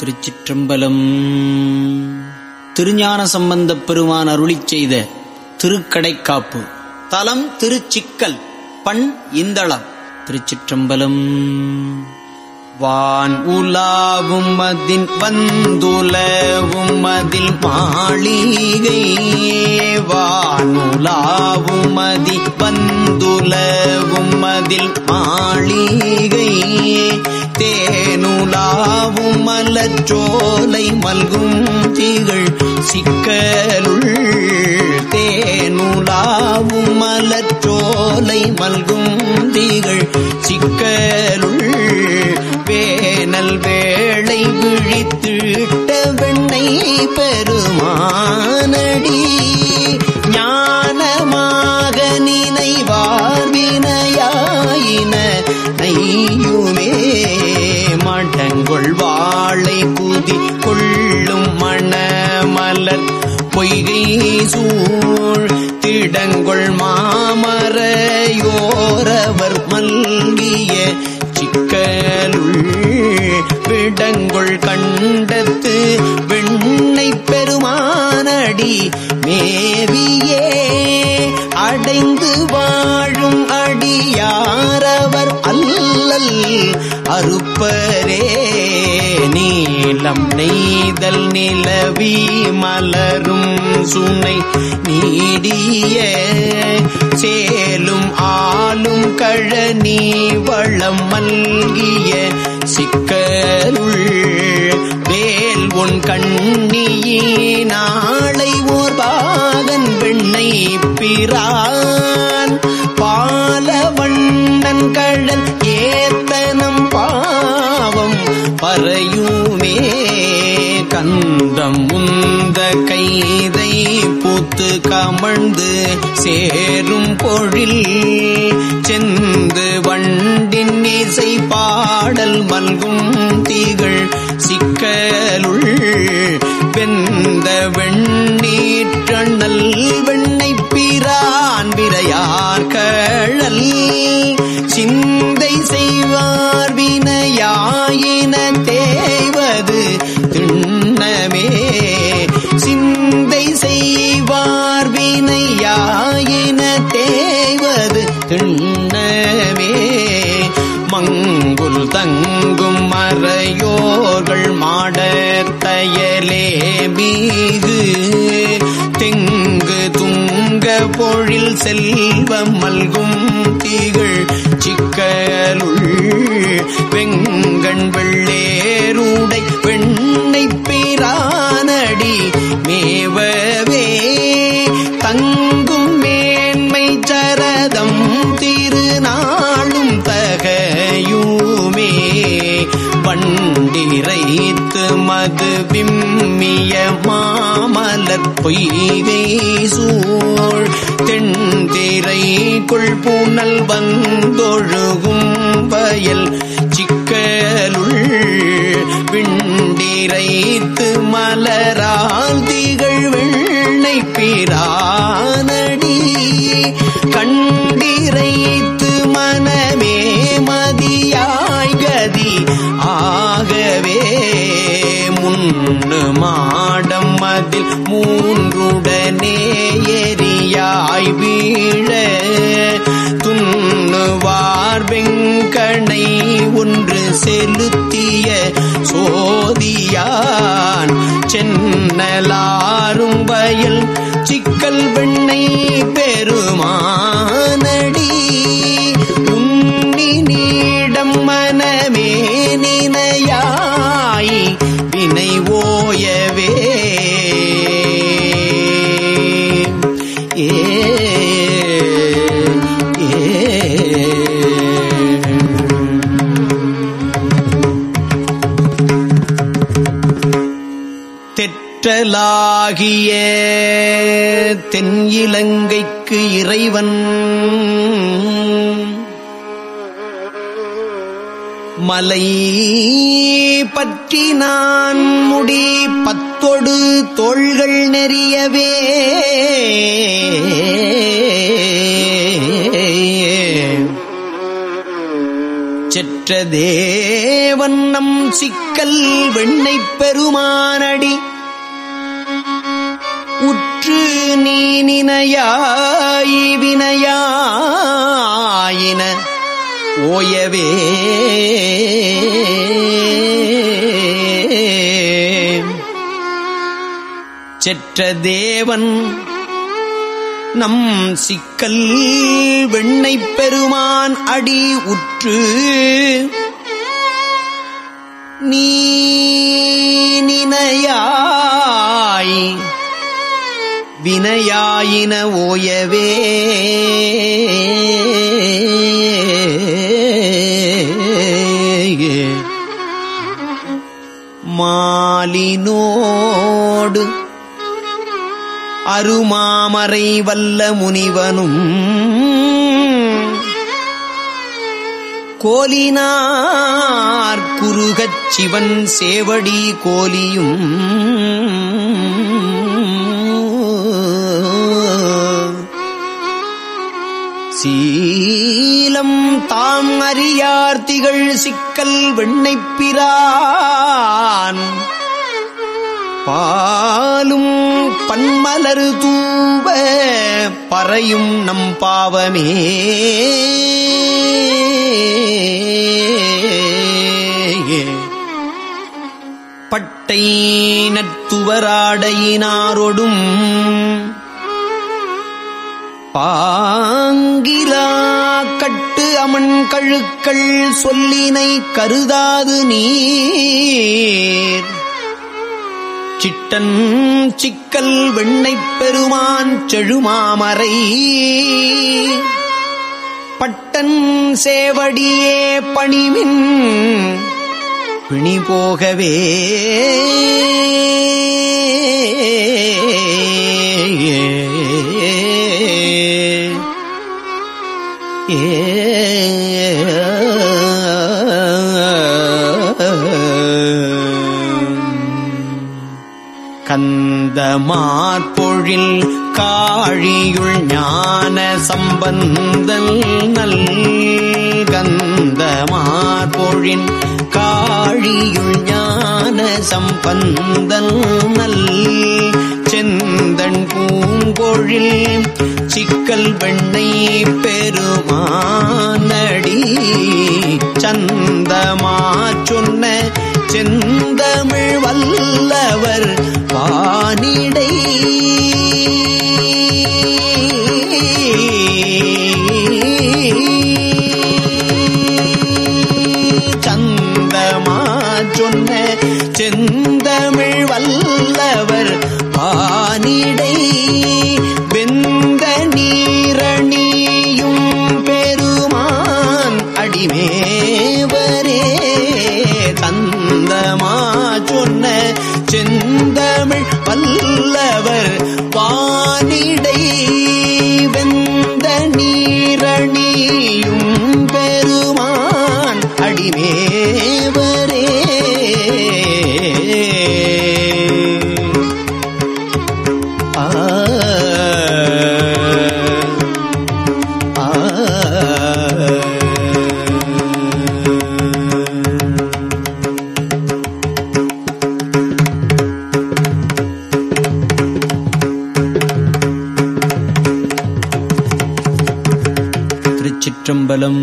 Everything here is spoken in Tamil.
திருச்சிற்றம்பலம். திருஞான சம்பந்தப் பெருமான் அருளி செய்த திருக்கடைக்காப்பு. தலம் திருச்சிக்கல் பண் இந்தளம். திருச்சிற்றம்பலம். வான் உலாவும் மதின் வந்துலவும் மதில் மாளிகை வானுலாவும் மதி வந்துலவும் மதில் மாளிகை தேனுலாவும் மலச்சோலை மல்கும் திகழ் சிக்கலுள். தேனுலாவும் மலச்சோலை மல்கும் திகழ் சிக்கலுள். வேனல் வேளை விழித்திட்ட வெண்ணை பெருமானடி. ஞானமாக நினைவார் வினையாயின ஐயுமே மடங்கொள் வாழை குதி கொள்ளும் மணமலர் பொய்கை சூழ் திடங்கொள் மாமரையோரவர் மல்கிய விடங்கொள் கண்டத்து வெண்ணை பெருமானடி மேவியே. அடைந்து வாழும் அடியாரவர் அல்லல் அறுப்பரே. நீலம் நெய்தல் நிலவி மலரும் சுனை நீடிய சேலும் ஆளும் கழனி வளம் மல்கிய சிக்கருள் வேல் உன் கண்ணியே. நாளை பாகன் பிரான் பாலவண்ணன் கடல் ஏத்தனம் பாவம் பறையுமே. கந்தம் உந்த கைதை பூத்து கமழ்ந்து சேரும் பொழில். செந்து வண்டின் இசை பாடல் மல்கும் தீகள் சிக்கலுள். வெந்த வெண்ணீற்றண்ணல் வெண் பிரான் விரையார் கழல். சிந்தை செய்வார் வினையாயின தேவது திண்ணமே. சிந்தை செய்வார் வினையாயின தேவது திண்ணமே. மங்குல் தங்கும் மறையோர்கள் மாடத்தயலே மீது. தோழில் செல்வம் மல்கும் தீகள் சிக்கலுள் வெங்கண் வெள்ளேருடை வெண்ணை பேரானடி மேவவே தங்கும் மேன்மை சரதம் திருநாளும் தகையுமே பண்டிரைத்து மது விம்மிய மாமலர் பொய் தென்திரைக்குள் பூனல் வந்தொழுகும் வயல் சிக்கலுள் விண்டிரைத்து மலரால் திகழ் வெண்ணை பிரானடி கண்டிரைத்து மனமே மதியாய் கதி. ஆகவே முன்னு மாடம் அதில் மூன்றுடனே எரியாய் வீழ. துண்ணுவார் வெங்கனை ஒன்று செலுத்திய சோதியான். சென்னலாரும் வயல் சிக்கல் வெண்ணை பெருமான். தெற்றலாகிய தென் இலங்கைக்கு இறைவன். மலை பற்றி நான் முடி பத்தொடு தோள்கள் நெறியவே. செற்ற தேவன் நம் சிக்கல் வெண்ணை பெருமானடி. உற்று நீ நினையாய் வினையாயின ஓயவே. செற்ற தேவன் நம் சிக்கல் வெண்ணை பெருமான் அடி உற்று. நீ நினையாய் வினையாயின ஓயவே. மாலினோடு அருமாமறை வல்ல முனிவனும் கோலினார் குருகச் சிவன் சேவடி கோலியும் சீலம் தாம் அறியார்த்திகள் சிக்கல் வெண்ணைப்பிரான் பாலும் பன்மலரு தூவ பறையும் நம் பாவமே. பட்டை நத்துவராடையினாரொடும் பாங்கிலா கட்டு அமன் கழுக்கள் சொல்லினை கருதாது நீர். சிட்டன் சிக்கல் வெண்ணைப் பெருமான் செழுமாமரை. பட்டன் சேவடியே பணிமின் பிணி போகவே மாற்பொழில் காழியுள் ஞான சம்பந்தல் நல் கந்தமாற்பொழின் காழியுள் ஞான சம்பந்தல் நல் செந்தன் பூங்கொழில் சிக்கல் வெண்ணை பெருமானடி சந்தமா சொன்ன செந்தமிழ் வல்லவர் பானிடை சந்தமா சொன்ன செந்தமிழ் வல்லவர் ஆனிடை வெந்த நீரணியும் பெருமான் அடிமே வல்லவர் வானிடை வெந்த நீரணியும் பெருமான் அடிமேவரே திருச்சிற்றம்பலம்